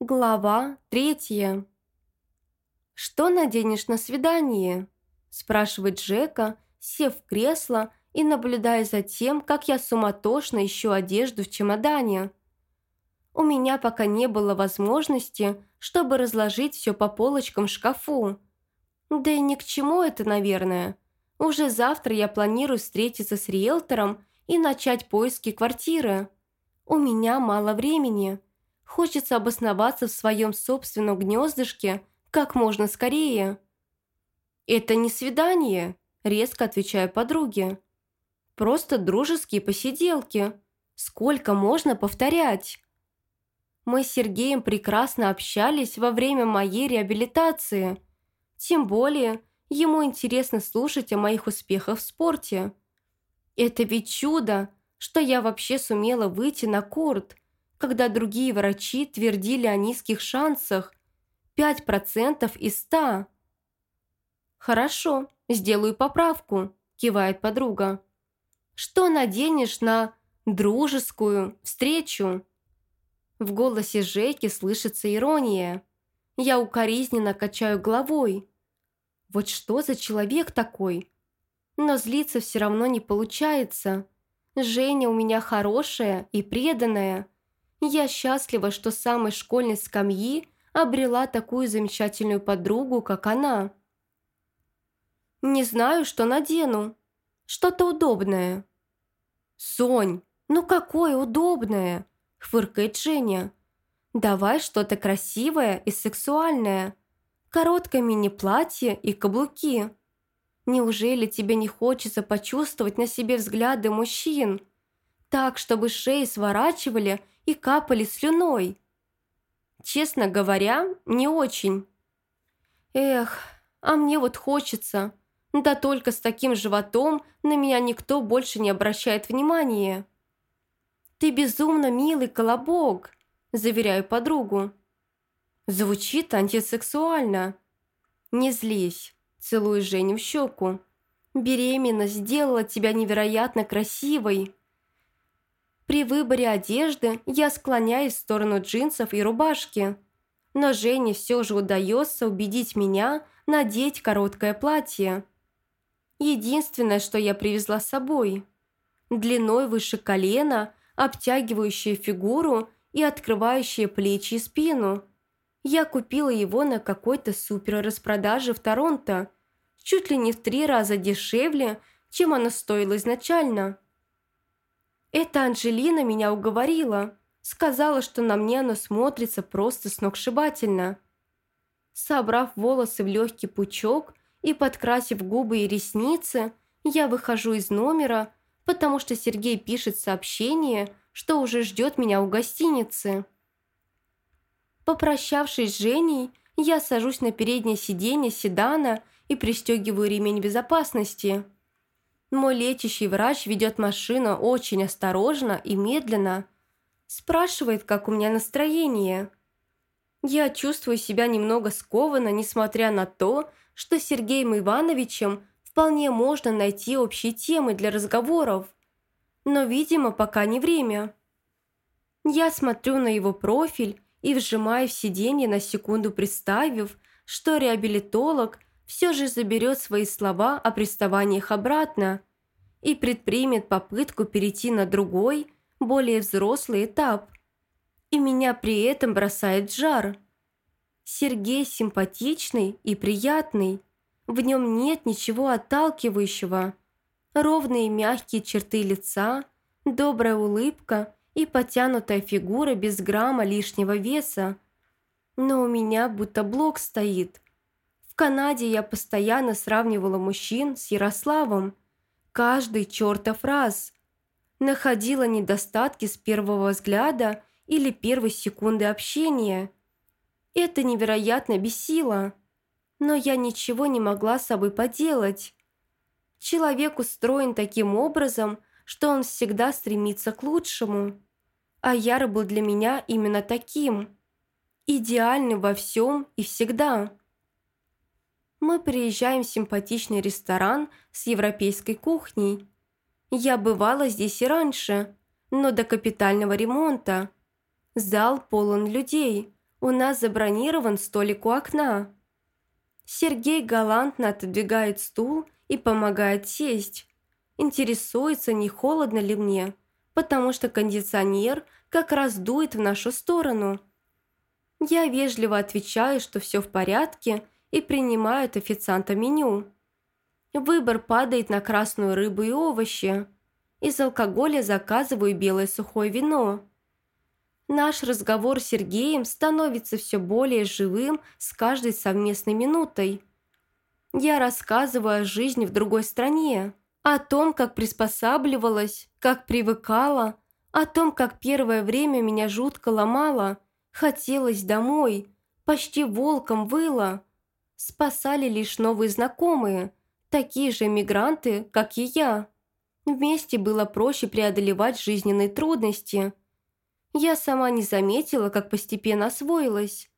Глава третья. «Что наденешь на свидание?» – спрашивает Джека, сев в кресло и наблюдая за тем, как я суматошно ищу одежду в чемодане. У меня пока не было возможности, чтобы разложить все по полочкам в шкафу. Да и ни к чему это, наверное. Уже завтра я планирую встретиться с риэлтором и начать поиски квартиры. У меня мало времени – Хочется обосноваться в своем собственном гнездышке как можно скорее. «Это не свидание», – резко отвечаю подруге. «Просто дружеские посиделки. Сколько можно повторять?» Мы с Сергеем прекрасно общались во время моей реабилитации. Тем более, ему интересно слушать о моих успехах в спорте. Это ведь чудо, что я вообще сумела выйти на корт – когда другие врачи твердили о низких шансах. 5% из 100. «Хорошо, сделаю поправку», – кивает подруга. «Что наденешь на дружескую встречу?» В голосе Жеки слышится ирония. Я укоризненно качаю головой. Вот что за человек такой? Но злиться все равно не получается. Женя у меня хорошая и преданная – я счастлива, что с самой школьной скамьи обрела такую замечательную подругу, как она. Не знаю, что надену. Что-то удобное. «Сонь, ну какое удобное!» – хвыркает Женя. «Давай что-то красивое и сексуальное. Короткое мини-платье и каблуки. Неужели тебе не хочется почувствовать на себе взгляды мужчин? Так, чтобы шеи сворачивали – и капали слюной. Честно говоря, не очень. Эх, а мне вот хочется. Да только с таким животом на меня никто больше не обращает внимания. «Ты безумно милый колобок», – заверяю подругу. Звучит антисексуально. «Не злись», – целую Женю в щеку. «Беременность сделала тебя невероятно красивой». При выборе одежды я склоняюсь в сторону джинсов и рубашки. Но Жене все же удается убедить меня надеть короткое платье. Единственное, что я привезла с собой. Длиной выше колена, обтягивающее фигуру и открывающее плечи и спину. Я купила его на какой-то супер распродаже в Торонто, чуть ли не в три раза дешевле, чем оно стоило изначально. Это Анжелина меня уговорила. Сказала, что на мне оно смотрится просто сногсшибательно. Собрав волосы в легкий пучок и подкрасив губы и ресницы, я выхожу из номера, потому что Сергей пишет сообщение, что уже ждет меня у гостиницы. Попрощавшись с Женей, я сажусь на переднее сиденье седана и пристегиваю ремень безопасности – мой лечащий врач ведет машину очень осторожно и медленно. Спрашивает, как у меня настроение. Я чувствую себя немного скованно, несмотря на то, что с Сергеем Ивановичем вполне можно найти общие темы для разговоров. Но, видимо, пока не время. Я смотрю на его профиль и вжимаю в сиденье на секунду, представив, что реабилитолог – все же заберет свои слова о приставаниях обратно и предпримет попытку перейти на другой, более взрослый этап. И меня при этом бросает жар. Сергей симпатичный и приятный. В нем нет ничего отталкивающего. Ровные мягкие черты лица, добрая улыбка и потянутая фигура без грамма лишнего веса. Но у меня будто блок стоит – Канаде я постоянно сравнивала мужчин с Ярославом. Каждый чертов раз. Находила недостатки с первого взгляда или первой секунды общения. Это невероятно бесило. Но я ничего не могла с собой поделать. Человек устроен таким образом, что он всегда стремится к лучшему. А Яр был для меня именно таким. Идеальный во всем и всегда мы приезжаем в симпатичный ресторан с европейской кухней. Я бывала здесь и раньше, но до капитального ремонта. Зал полон людей, У нас забронирован столик у окна». Сергей галантно отодвигает стул и помогает сесть. Интересуется, не холодно ли мне, потому что кондиционер как раз дует в нашу сторону. Я вежливо отвечаю, что все в порядке, и принимаю от официанта меню. Выбор падает на красную рыбу и овощи. Из алкоголя заказываю белое сухое вино. Наш разговор с Сергеем становится все более живым с каждой совместной минутой. Я рассказываю о жизни в другой стране, о том, как приспосабливалась, как привыкала, о том, как первое время меня жутко ломало, хотелось домой, почти волком выла. Спасали лишь новые знакомые, такие же мигранты, как и я. Вместе было проще преодолевать жизненные трудности – я сама не заметила, как постепенно освоилась.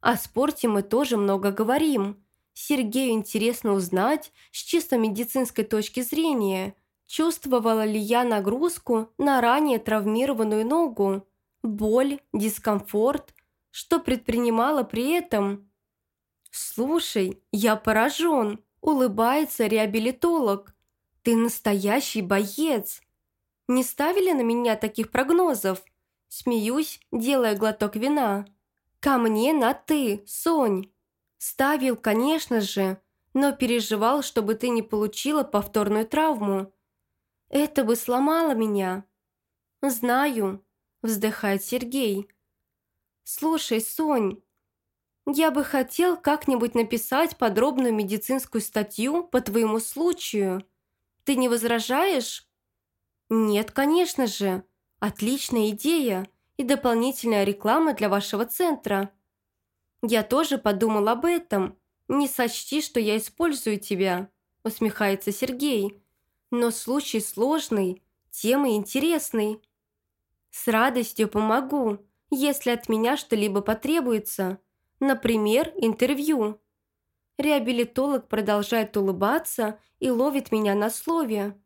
О спорте мы тоже много говорим. Сергею интересно узнать с чисто медицинской точки зрения, чувствовала ли я нагрузку на ранее травмированную ногу, боль, дискомфорт, что предпринимала при этом. «Слушай, я поражен», – улыбается реабилитолог. «Ты настоящий боец. Не ставили на меня таких прогнозов?» Смеюсь, делая глоток вина. «Ко мне на «ты», Сонь!» Ставил, конечно же, но переживал, чтобы ты не получила повторную травму. Это бы сломало меня. «Знаю», – вздыхает Сергей. «Слушай, Сонь, я бы хотел как-нибудь написать подробную медицинскую статью по твоему случаю. Ты не возражаешь?» «Нет, конечно же. Отличная идея и дополнительная реклама для вашего центра. Я тоже подумал об этом. Не сочти, что я использую тебя, усмехается Сергей. Но случай сложный, тема интересный. С радостью помогу, если от меня что-либо потребуется. Например, интервью. Реабилитолог продолжает улыбаться и ловит меня на слове.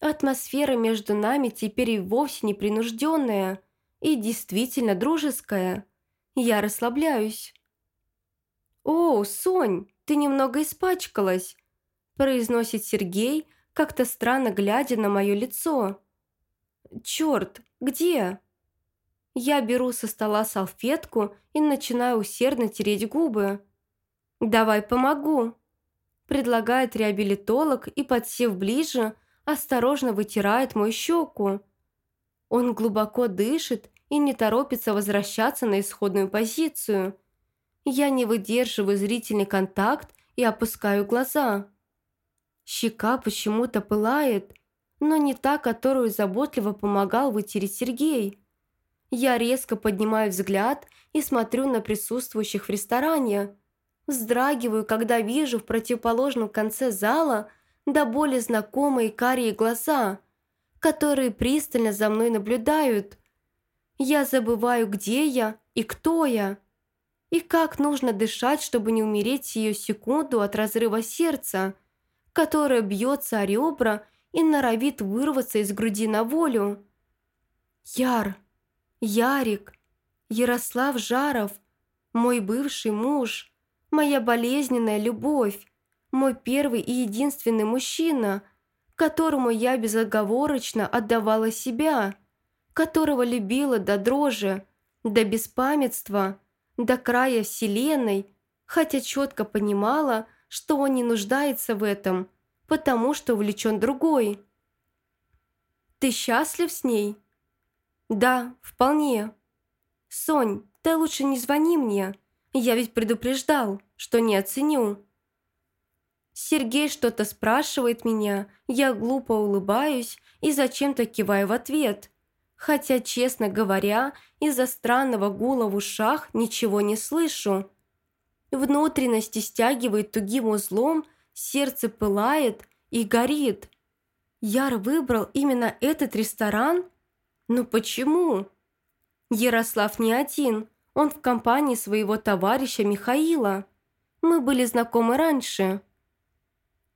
Атмосфера между нами теперь и вовсе непринужденная и действительно дружеская. Я расслабляюсь. «О, Сонь, ты немного испачкалась», произносит Сергей, как-то странно глядя на мое лицо. «Черт, где?» Я беру со стола салфетку и начинаю усердно тереть губы. «Давай помогу», предлагает реабилитолог и, подсев ближе, осторожно вытирает мою щеку. Он глубоко дышит и не торопится возвращаться на исходную позицию. Я не выдерживаю зрительный контакт и опускаю глаза. Щека почему-то пылает, но не та, которую заботливо помогал вытереть Сергей. Я резко поднимаю взгляд и смотрю на присутствующих в ресторане. Вздрагиваю, когда вижу в противоположном конце зала до боли знакомые карие глаза, которые пристально за мной наблюдают. Я забываю, где я и кто я, и как нужно дышать, чтобы не умереть сию секунду от разрыва сердца, которое бьется о ребра и норовит вырваться из груди на волю. Яр, Ярик, Ярослав Жаров, мой бывший муж, моя болезненная любовь, мой первый и единственный мужчина, которому я безоговорочно отдавала себя, которого любила до дрожи, до беспамятства, до края вселенной, хотя четко понимала, что он не нуждается в этом, потому что увлечен другой. «Ты счастлив с ней?» «Да, вполне». «Сонь, ты лучше не звони мне. Я ведь предупреждал, что не оценю». Сергей что-то спрашивает меня, я глупо улыбаюсь и зачем-то киваю в ответ. Хотя, честно говоря, из-за странного гула в ушах ничего не слышу. Внутренности стягивает тугим узлом, сердце пылает и горит. Яр выбрал именно этот ресторан? Но почему? Ярослав не один, он в компании своего товарища Михаила. Мы были знакомы раньше.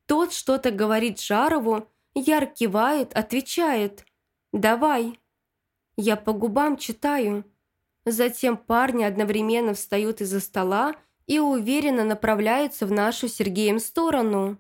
Тот что-то говорит Жарову, Яр кивает, отвечает. «Давай». Я по губам читаю. Затем парни одновременно встают из-за стола и уверенно направляются в нашу Сергеем сторону.